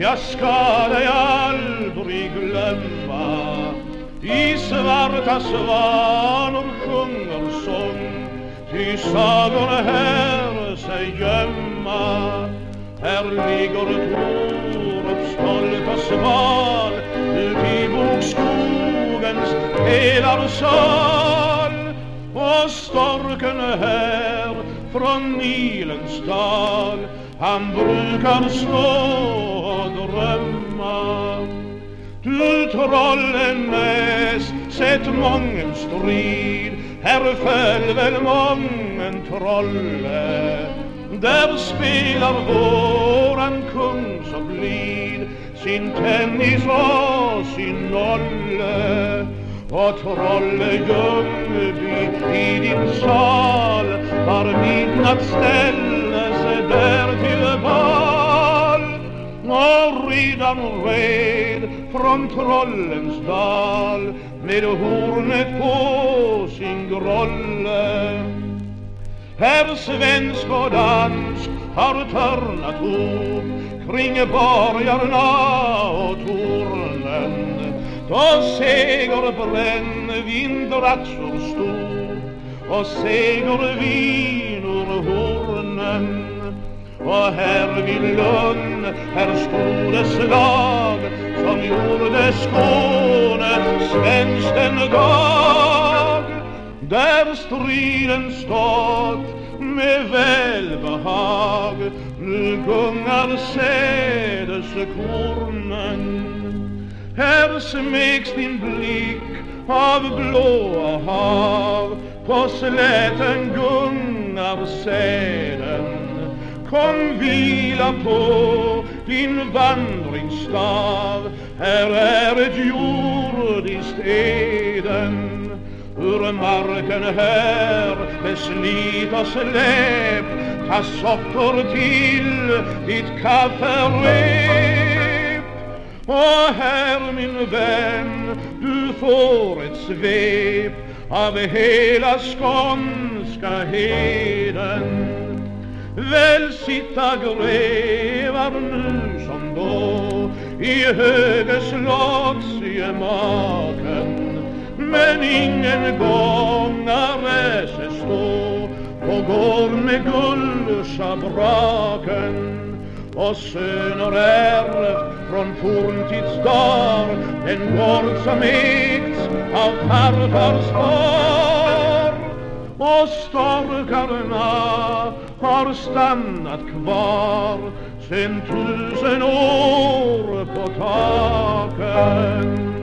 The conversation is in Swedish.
Jag ska dig aldrig glömma. I svarta svanor sjunger sång. Ty sagor här sig gömma. Här ligger Torups stolta sval. Ut i bokskogens pelarsal Och storken här från Nilens dal han brukar stå och drömma Du Trollenäs, sett mången strid. Här föll väl mången trolle. Där spelar våran kung så blid. Sin tennis och sin nolle. Och Trolle Ljungby i din sal var midnattsställ där till val och riddaren red från Trollens dal med hornet på sin grolle. Här svensk och dansk har törnat hop kring borgarna och tornen. Då seger brännvin dratt så stor och segervin ur hornen och här vid Lund här stod det slag som gjorde Skåne svenskt en dag där striden stått med välbehag nu gungar sädeskornen. Här smeks din blick av blåa hav På släten gungar säden Kom vila på din vandringsstav Här är ett jordiskt Eden. Ur marken här med slit och släp Ta socker till ditt kafferep. Och här min vän, du får ett svep av hela skånska heden. Väl sitta grevar nu som då i högerslagsgemaken men ingen gångare se stå på går med guldschabraken och söner ärvt från forntidsdar den gård som ägts av farfars far. Och storkarna har stannat kvar sen tusen år på taken.